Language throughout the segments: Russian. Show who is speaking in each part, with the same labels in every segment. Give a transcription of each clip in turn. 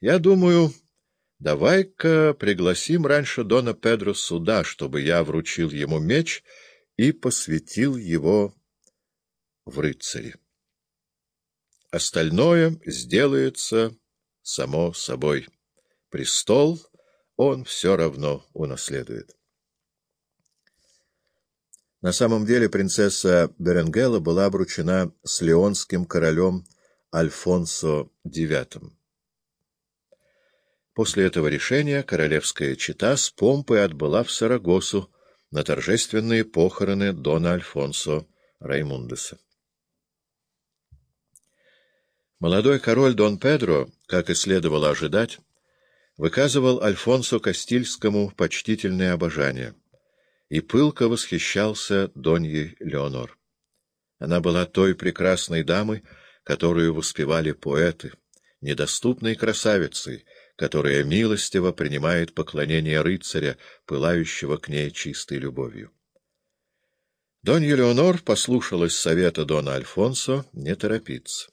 Speaker 1: Я думаю, давай-ка пригласим раньше Дона Педро сюда, чтобы я вручил ему меч и посвятил его в рыцари. Остальное сделается само собой. Престол он все равно унаследует. На самом деле принцесса Беренгела была обручена с леонским королем Альфонсо IX. После этого решения королевская чета с помпой отбыла в Сарагосу на торжественные похороны дона Альфонсо Раймундеса. Молодой король Дон Педро, как и следовало ожидать, выказывал Альфонсо Кастильскому почтительное обожание и пылко восхищался Доньей Леонор. Она была той прекрасной дамой, которую воспевали поэты, недоступной красавицей, которая милостиво принимает поклонение рыцаря, пылающего к ней чистой любовью. Донья Леонор послушалась совета Дона Альфонсо не торопиться.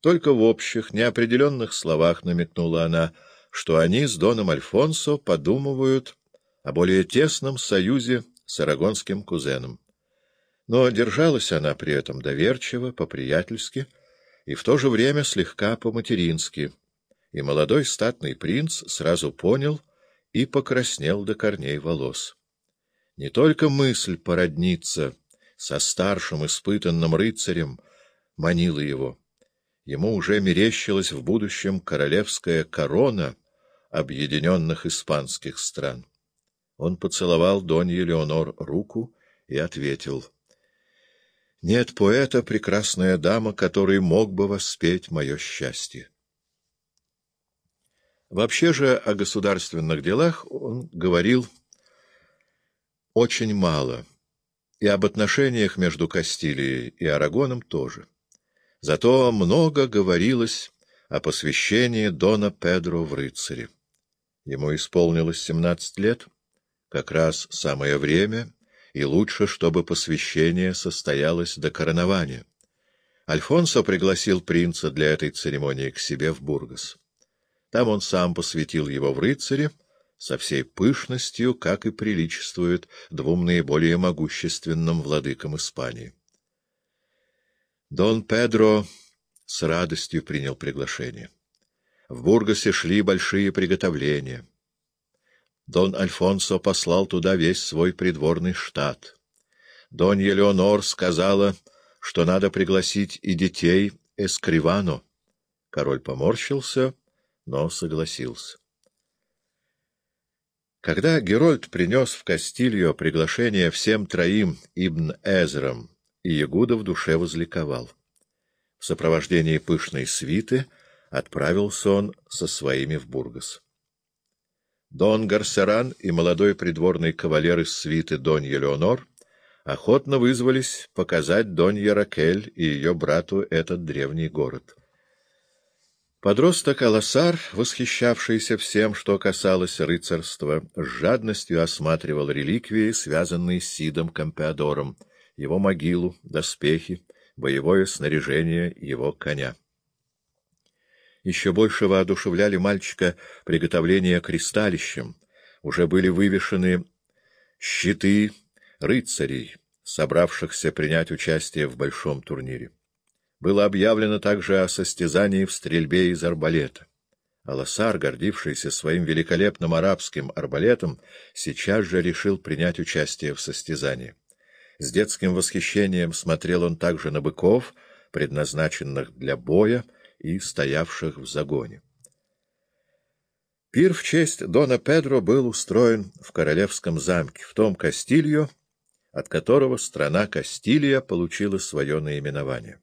Speaker 1: Только в общих, неопределенных словах намекнула она, что они с Доном Альфонсо подумывают о более тесном союзе с арагонским кузеном. Но держалась она при этом доверчиво, по-приятельски и в то же время слегка по-матерински — и молодой статный принц сразу понял и покраснел до корней волос. Не только мысль породниться со старшим испытанным рыцарем манила его. Ему уже мерещилась в будущем королевская корона объединенных испанских стран. Он поцеловал Донье Леонор руку и ответил — Нет поэта, прекрасная дама, который мог бы воспеть мое счастье. Вообще же о государственных делах он говорил очень мало, и об отношениях между Кастилией и Арагоном тоже. Зато много говорилось о посвящении Дона Педро в рыцаре. Ему исполнилось семнадцать лет, как раз самое время, и лучше, чтобы посвящение состоялось до коронования. Альфонсо пригласил принца для этой церемонии к себе в Бургас. Там он сам посвятил его в рыцаре со всей пышностью, как и приличествует двум наиболее могущественным владыкам Испании. Дон Педро с радостью принял приглашение. В Бургасе шли большие приготовления. Дон Альфонсо послал туда весь свой придворный штат. Донья Леонор сказала, что надо пригласить и детей Эскривано. Король поморщился но согласился. Когда Герольд принес в Кастилью приглашение всем троим Ибн Эзрам, и Ягуда в душе возликовал. В сопровождении пышной свиты отправился он со своими в Бургас. Дон Гарсеран и молодой придворный кавалер из свиты Донья Леонор охотно вызвались показать Донья Ракель и ее брату этот древний город. Подросток Аласар, восхищавшийся всем, что касалось рыцарства, с жадностью осматривал реликвии, связанные с Сидом Кампеадором, его могилу, доспехи, боевое снаряжение его коня. Еще больше воодушевляли мальчика приготовления к ристалищам. Уже были вывешены щиты рыцарей, собравшихся принять участие в большом турнире. Было объявлено также о состязании в стрельбе из арбалета. Аласар, гордившийся своим великолепным арабским арбалетом, сейчас же решил принять участие в состязании. С детским восхищением смотрел он также на быков, предназначенных для боя и стоявших в загоне. Пир в честь Дона Педро был устроен в королевском замке, в том Кастилью, от которого страна Кастилия получила свое наименование.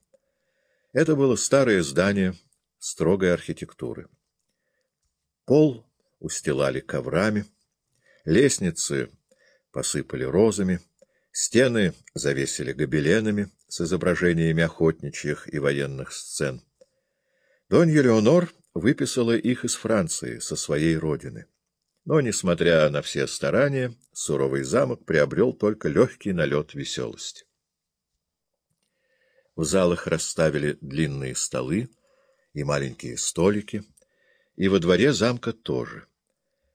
Speaker 1: Это было старое здание строгой архитектуры. Пол устилали коврами, лестницы посыпали розами, стены завесили гобеленами с изображениями охотничьих и военных сцен. Донья Леонор выписала их из Франции, со своей родины. Но, несмотря на все старания, суровый замок приобрел только легкий налет веселости. В залах расставили длинные столы и маленькие столики, и во дворе замка тоже.